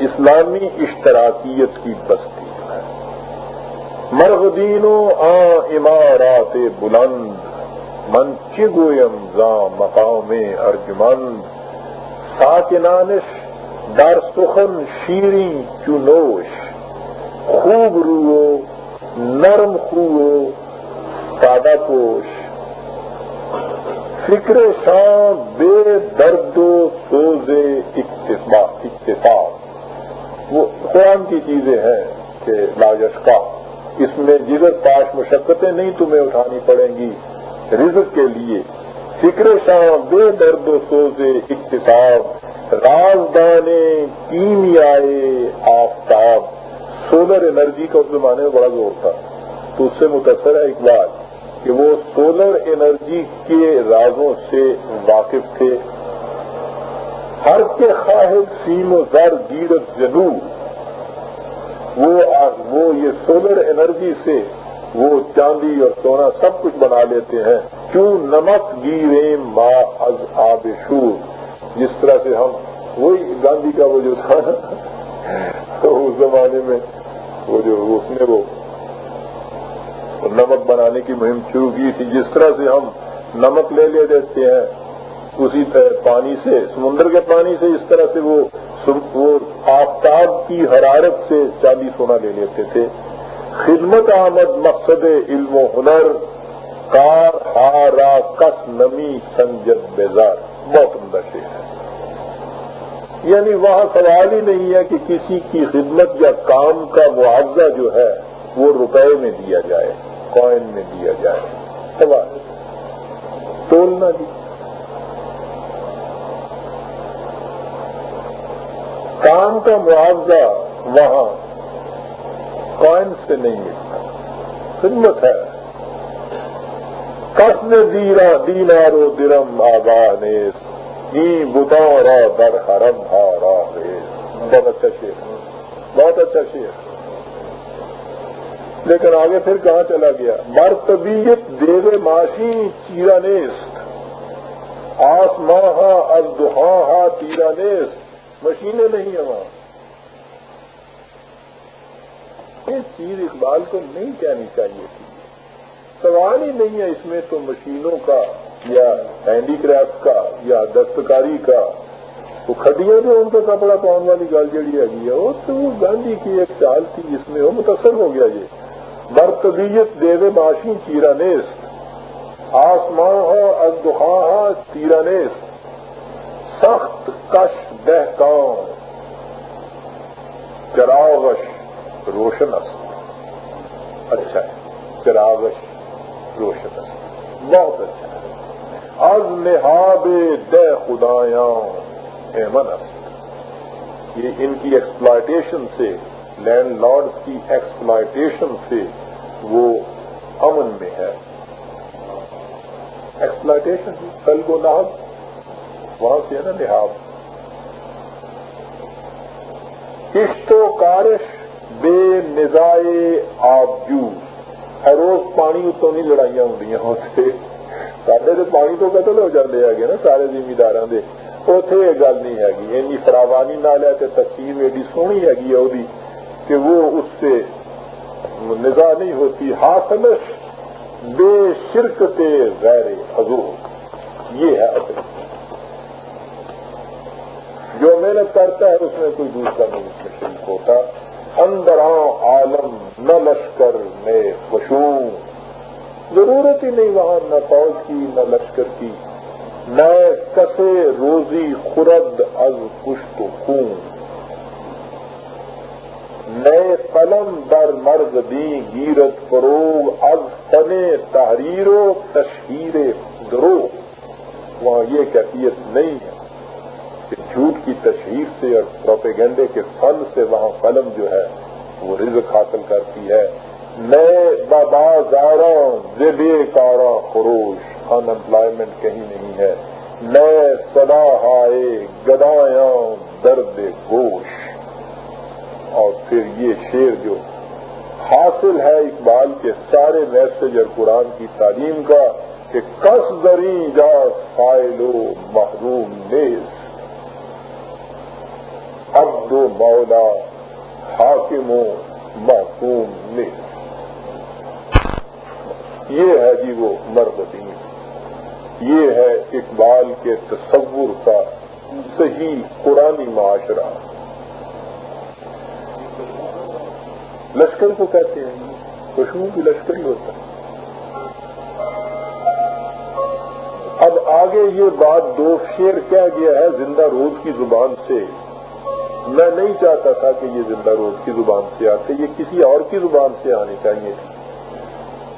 اسلامی اشتراکیت کی بستی ہے۔ مرغدینوں آ، امارات بلند۔ منچگویم زا مقام ارجمند ساکنانش در سخن شیری چنوش خوب رو نرم خو سادہ پوش۔ فکر شام، بے درد و سوز اقتصاد وہ قرآن کی چیزیں ہیں کہ لاجش کا اس میں جگر پاش، مشقتیں نہیں تمہیں اٹھانی پڑیں گی۔ رزق کے لیے۔ فکر شام، بے درد و سوز اقتصاد رازدانے، کیمیائے آفتاب۔ سولر انرجی کا اس زمانے میں بڑا زور تھا۔ تو اس سے متاثر ہے اقبال کہ وہ سولر انرجی کے رازوں سے واقف تھے۔ ہر کے خواہد سیم و زر گیرت جنو۔ وہ یہ سولر انرجی سے وہ چاندی اور سونا سب کچھ بنا لیتے ہیں۔ کیوں نمک گیرے ما از آب شور؟ جس طرح سے ہم، وہی گاندھی کا وہ جو تھا اس زمانے میں وہ جو اس نے وہ نمک بنانے کی مہم شروع کی تھی، جس طرح سے ہم نمک لے لے دیتے ہیں، اسی طرح پانی سے، سمندر کے پانی سے اس طرح سے وہ آفتاب کی حرارت سے چاندی سونا لے لیتے تھے۔ خدمت آمد، مقصد علم و ہنر، کار ہارا کس، نمی، سنجد، بیزار۔ بہت عمدہ شیر ہے۔ یعنی وہاں سوال ہی نہیں ہے کہ کسی کی خدمت یا کام کا معاوضہ جو ہے وہ روپے میں دیا جائے کوائن میں دیا جائے۔ سوال۔ تولنا جی کام کا معاوضہ وہاں کوائن سے نہیں ملتا۔ خدمت ہے۔ کس نے دیرا دینارو درم آبا نیس بتاؤ را در حرم ہا را بہت اچھا شیر بہت اچھا شیر لیکن آگے پھر کہاں چلا گیا؟ مرتبیت دیو معاشی چیرا نیست۔ آس ماہا از دہا ہاں تیرا نیست۔ مشینیں نہیں ہیں وہاں۔ یہ چیز اقبال کو نہیں کہنی چاہیے تھی۔ سوال ہی نہیں ہے اس میں تو مشینوں کا۔ یا ہینڈی کرافٹ کا یا دستکاری کا وہ کھڈیاں جو ان کا کپڑا پاؤن والی گل جڑی ہے، وہ تو وہ گاندھی کی ایک چال تھی جس میں وہ متاثر ہو گیا جی۔ یہ برتبیت دیو معاشی چیرا نیس آسمان ہو ازدخواہ تیرا نیس سخت کش کام چراغش روشن است۔ اچھا ہے چراغش روشن است۔ بہت اچھا۔ ہے از نہاب دہ خدایاں ایمن است یہ ان کی ایکسپلائٹیشن سے لینڈ لارڈ کی ایکسپلائٹیشن سے وہ امن میں ہے۔ ایکسپلائٹیشن کل کو ناب وہاں سے ہے نا لحاظ کشت و کارش بے نظائے آبجو۔ ہر روز پانی اتوں نہیں لڑائیاں ہوں سڈے تو پانی تو قتل ہو جاتے ہیں نا سارے زمیندار اتنے یہ گل نہیں ہے این فراوانی نال ہے تقسیم ایڈی سونی ہے وہ کہ وہ اس سے نظا نہیں ہوتی حاصلش بے شرک تے غیر حضور یہ ہے اصل جو محنت کرتا ہے اس میں کوئی دوسرا نہیں اس میں شریک ہوتا اندراں عالم نہ لشکر میں خوشوں ضرورت ہی نہیں وہاں، نہ فوج کی، نہ لشکر کی۔ نہ کسے روزی خرد از پشت خون۔ نئے قلم در مرد دی، گیرت فروغ از فن تحریر و تشہیر درو وہاں یہ کیفیت نہیں ہے کہ جھوٹ کی تشہیر سے اور پروپیگنڈے کے فن سے وہاں قلم جو ہے وہ رزق حاصل کرتی ہے۔ نئے بابا زاروں زبے کارا، خروش ان امپلائمنٹ کہیں نہیں ہے۔ نئے سدا ہائے گدایاں، درد گوش۔ اور پھر یہ شیر جو حاصل ہے اقبال کے سارے میسج اور قرآن کی تعلیم کا کہ کس دری جا سائلو محروم نیس عبد و مولا، حاکم و محکوم نے یہ ہے جی وہ مرد دین۔ یہ ہے اقبال کے تصور کا صحیح قرآنی معاشرہ۔ لشکر کو کہتے ہیں۔ خوشبو کی لشکر ہی ہوتا۔ ہے اب آگے یہ بات دو شیر کہہ گیا ہے زندہ روز کی زبان سے۔ میں نہیں چاہتا تھا کہ یہ زندہ روز کی زبان سے آتے، یہ کسی اور کی زبان سے آنی چاہیے۔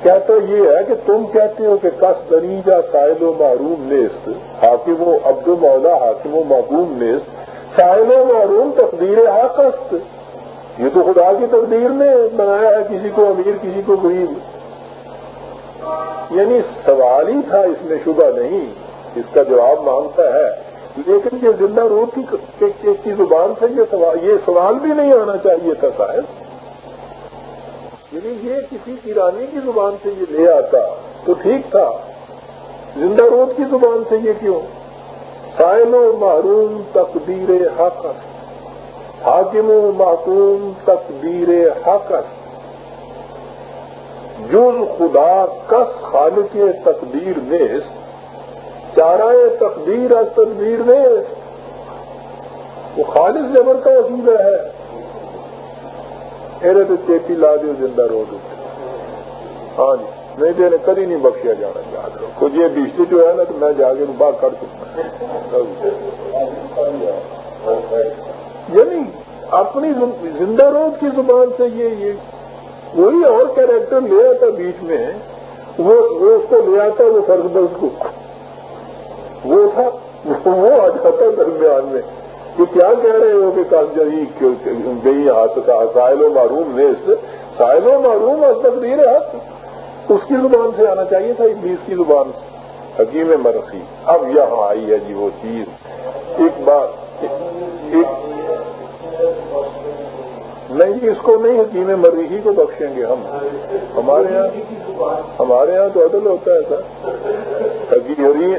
کہتا یہ ہے کہ تم کہتے ہو کہ کس دریجا سائل و معروم نیست؟ حاکم و عبد و مولا، حاکم و معبوم نیست. سائل و معروم تقدیر حقست. یہ تو خدا کی تقدیر نے بنایا ہے، کسی کو امیر، کسی کو غریب. یعنی سوال ہی تھا، اس میں شبہ نہیں. اس کا جواب مانگتا ہے. لیکن یہ زندہ روح کی زبان سے یہ سوال یہ سوال بھی نہیں آنا چاہیے تھا صاحب یعنی یہ کسی ایرانی کی زبان سے یہ لے آتا تو ٹھیک تھا۔ زندہ روح کی زبان سے یہ کیوں؟ سائل و محروم تقدیر حق حاکم و محکوم تقدیر حق جز خدا کس خالق تقدیر نیست چارہ تقدیر از تقدیر نیست وہ خالص جبر کا عقیدہ ہے۔ میرے تو چیتی لا دیو زندہ رو دو۔ ہاں جی نہیں دینے کدی نہیں بخشیا جانا یاد رہو کچھ یہ جو ہے نا تو میں جا کے باغ کر سکتا یعنی اپنی زندہ روز کی زبان سے یہ یہ وہی اور کیریکٹر لے آتا بیچ میں، وہ اس کو لے آتا، وہ فرض کو۔ وہ تھا، وہ آ جاتا درمیان میں۔ یہ کیا کہہ رہے ہو کہ کاجی گئی ہاتھ کا سائل و معروم نے سائل و معروم اب تک نہیں رہا اس کی زبان سے آنا چاہیے تھا بیس کی زبان سے۔ حکیم مرخی اب یہاں آئی ہے جی وہ چیز۔ ایک بات نہیں جی اس کو نہیں، حکیم مرخی کو بخشیں گے ہم۔ ہمارے یہاں ہمارے یہاں تو عدل ہوتا ہے سر۔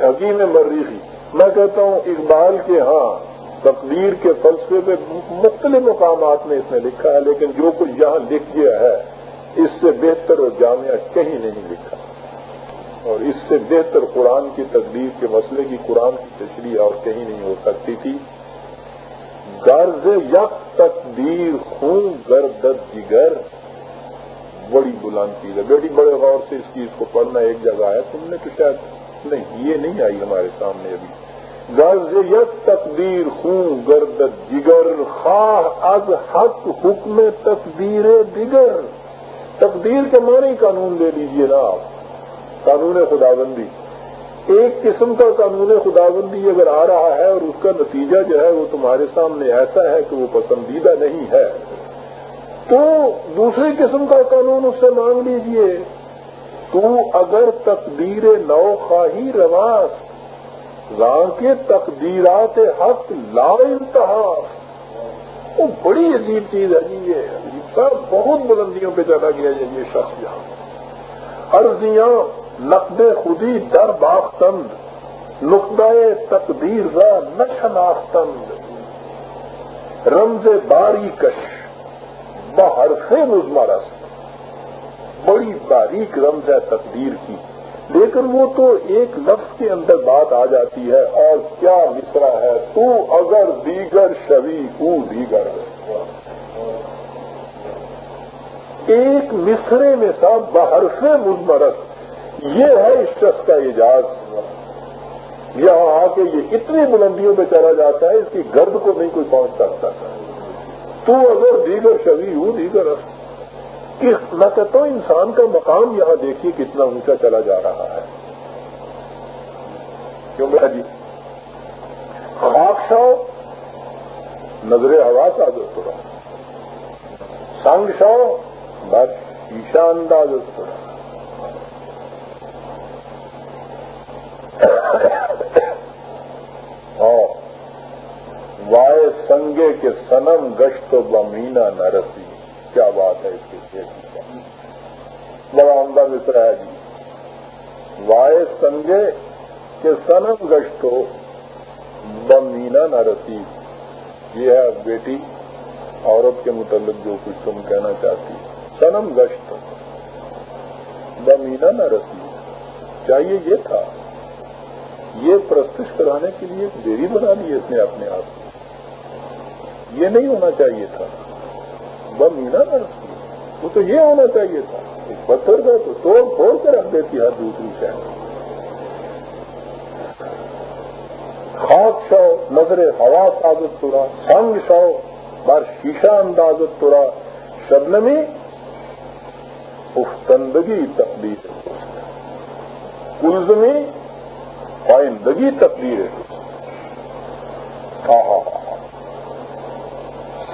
حکیم مرخی میں کہتا ہوں، اقبال کے ہاں تقدیر کے فلسفے پہ مختلف مقامات میں اس نے لکھا ہے، لیکن جو کچھ یہاں لکھ گیا ہے، اس سے بہتر اور جامعہ کہیں نہیں لکھا۔ اور اس سے بہتر قرآن کی تقدیر کے مسئلے کی قرآن کی تشریح اور کہیں نہیں ہو سکتی تھی۔ غرض یک تقدیر خون گرد جگر، بڑی بلند چیز ہے۔ بیٹی، بڑے غور سے اس چیز کو پڑھنا ایک جگہ ہے۔ تم نے تو شاید، نہیں، یہ نہیں آئی ہمارے سامنے ابھی۔ غرض یک تقدیر خون گرد جگر خواہ از حق حکم تقدیر دیگر. تقدیر کے معنی قانون لے لیجیے نا آپ. قانون خدا بندی ایک قسم کا قانون خدا بندی اگر آ رہا ہے اور اس کا نتیجہ جو ہے وہ تمہارے سامنے ایسا ہے کہ وہ پسندیدہ نہیں ہے، تو دوسری قسم کا قانون اس سے مانگ لیجیے۔ تو اگر تقدیر نو خواہی رواس کے تقدیرات حق لا انتہا۔ وہ بڑی عجیب چیز ہے جی یہ سب بہت بلندیوں پہ چلا گیا ہے یہ شخص یہاں۔ ارضیاں نقد خودی در باختند، نقطۂ تقدیر را نشناختند۔ رمز باری کش بحرف مزمرست بڑی باریک رمز ہے تقدیر کی۔ لیکن وہ تو ایک لفظ کے اندر بات آ جاتی ہے، اور کیا مصرا ہے؟ تو اگر دیگر شوی ہوں دیگر ایک مصرے میں سا باہر سے مزمرت یہ ہے اس شخص کا اعجاز۔ یہاں آ کے یہ اتنی بلندیوں پہ چلا جاتا ہے، اس کی گرد کو نہیں کوئی پہنچ سکتا۔ تو اگر دیگر شوی ہوں دیگر کہ میں کہتا ہوں انسان کا مقام یہاں دیکھیے کتنا اونچا چلا جا رہا ہے۔ کیوں بھائی جی؟ شاؤ، نظر ہوا کا جو تھوڑا۔ سنگ شاؤ، بس ایشا انداز تھوڑا۔ وائے سنگے کے سنم گشت و بمینا نہ رسی۔ کیا بات ہے اس کے بڑا عمدہ مصرا ہے جی۔ وائے سنگے کہ سنم گشت ہو بمینا نہ رسی۔ یہ ہے بیٹی، عورت کے متعلق جو کچھ تم کہنا چاہتی۔ سنم گشت بمینا نہ رسی۔ چاہیے یہ تھا۔ یہ پرستش کرانے کے لیے دیری بنا لی اس نے اپنے آپ کو۔ یہ نہیں ہونا چاہیے تھا۔ مینا نہ وہ تو یہ ہونا چاہیے تھا۔ ایک پتھر کا تو توڑ پھوڑ کے رکھ دیتی ہر دوسری شہر۔ خاک شو نظر ہوا سازت توڑا سنگ شو بار شیشہ اندازت توڑا شبنمی افتندگی تقدیر کلزمی آئندگی تقدیر ہاں ہاں ہاں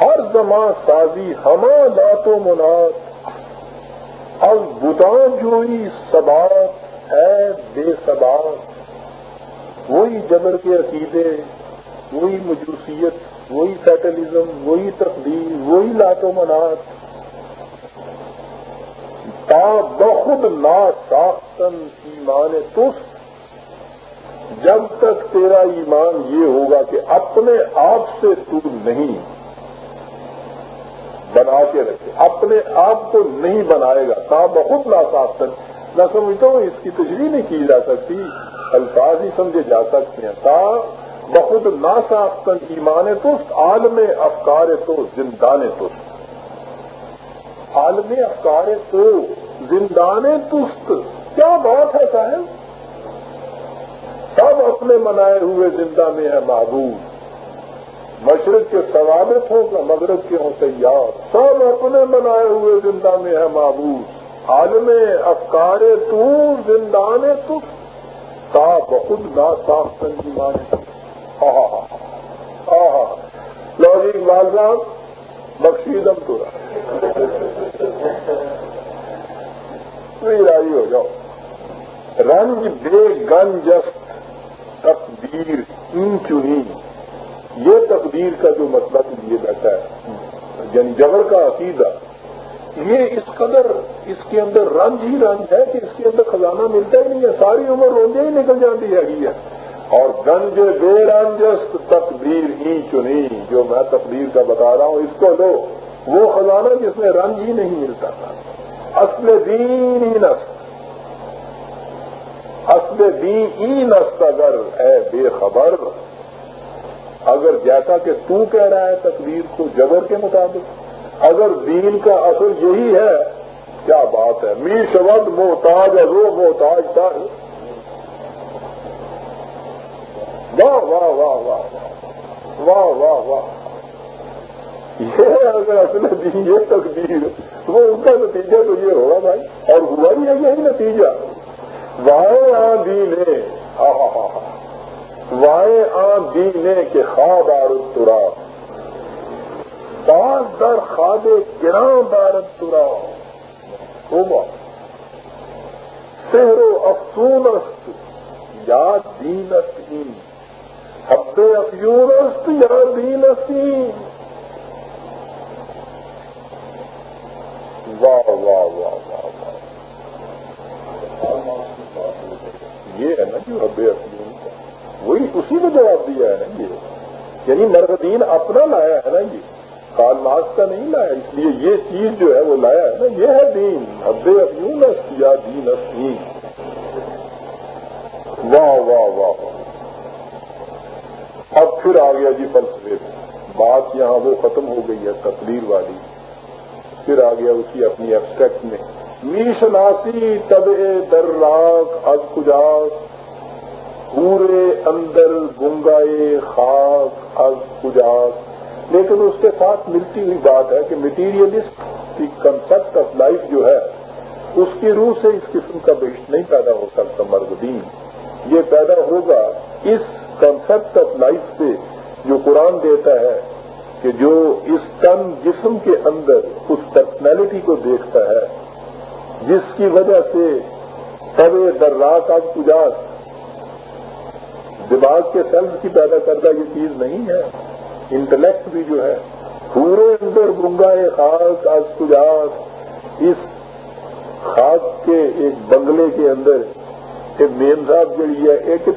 ہر زماں سازی ہما لات و منات اب بدان جوئی سبات، ہے بے سبات۔ وہی جبر کے عقیدے، وہی مجوسیت، وہی فیٹلزم وہی تقدیر، وہی لات و منات۔ تا بخود نا ساختن ایمان تست، جب تک تیرا ایمان یہ ہوگا کہ اپنے آپ سے تو نہیں۔ بنا کے رکھے۔ اپنے آپ کو نہیں بنائے گا۔ تا بہت نا ساختن میں سمجھتا ہوں اس کی تجریح نہیں کی جا سکتی۔ الفاظ ہی سمجھے جا سکتے ہیں۔ تا بخود نا ساختن ایمان تست، عالم افکار تو زندان تست۔ عالم افکار تو زندان تست۔ کیا بات ہے صاحب؟ سب اپنے منائے ہوئے زندہ میں ہے محبوب۔ مشرق کے ثوابت ہو کا مغرب کے ہوں سیاح سب اپنے منائے ہوئے زندہ میں ہے محبوب عالم افکار تو زندان تو تا بخود نا صاف سنجی مانے ہاں ہاں ہاں لو جی اقبال صاحب بخشیدم تو۔ رائی ہو جاؤ۔ رنج بے گنجست، تقدیر این چنی یہ تقدیر کا جو مطلب لیے بیٹھا ہے۔ یعنی جبر کا عقیدہ۔ یہ اس قدر اس کے اندر رنج ہی رنج ہے کہ اس کے اندر خزانہ ملتا ہی نہیں ہے۔ ساری عمر روندے ہی نکل جاتی ہے اور گنج بے رنجست تقدیر ہی چنی، جو میں تقدیر کا بتا رہا ہوں، اس کو لو وہ خزانہ جس میں رنج ہی نہیں ملتا۔ تھا اصل دین ہی نسل اصل دین ہی نسل اگر ہے بے خبر اگر جیسا کہ تو کہہ رہا ہے تقدیر کو جبر کے مطابق، اگر دین کا اصل یہی ہے، کیا بات ہے؟ می شبد محتاج ازو محتاج تر واہ واہ واہ واہ واہ واہ واہ۔ یہ اگر اصل دین یہ تقدیر، وہ ان کا نتیجہ تو یہ ہوگا بھائی، اور ہوا ہی ہے یہی نتیجہ۔ وائے آ دینے وائے آ دینے کے خواب آرت ترا پانچ در خواب گرام بارت ترا ہوگا شہر و افسونست یا دینت حب افیونست یا دینسین واہ واہ واہ واہ واہ۔ یہ ہے نا جو رب افیون۔ وہی اسی نے جواب دیا ہے نا یہ یعنی مرغدین اپنا لایا ہے نا جی۔ یہ کال ناز کا نہیں لایا، اس لیے یہ چیز جو ہے وہ لایا ہے نا۔ یہ ہے دین۔ رب افیون یا دین اسین واہ واہ واہ واہ۔ اب پھر آ گیا جی فلسفے بات یہاں وہ ختم ہو گئی ہے، تقریر والی۔ پھر آ گیا اسی اپنی ایبسٹریکٹ میں۔ میش ناسی تب در راک از کجاس پورے اندر گنگائے خاک از کجاس لیکن اس کے ساتھ ملتی ہوئی بات ہے کہ مٹیریلسٹ کی کنسپٹ آف لائف جو ہے، اس کی روح سے اس قسم کا بہشت نہیں پیدا ہو سکتا مرغدین یہ پیدا ہوگا اس کنسپٹ آف لائف سے جو قرآن دیتا ہے کہ جو اس تن جسم کے اندر اس پرسنالٹی کو دیکھتا ہے، جس کی وجہ سے سب درات آج پجاس دماغ کے سیلف کی پیدا کردہ یہ چیز نہیں ہے۔ انٹلیکٹ بھی جو ہے، پورے اندر گنگا خاص آج کجاس اس خاص کے ایک بنگلے کے اندر ایک مین صاحب جڑی ہے، ایک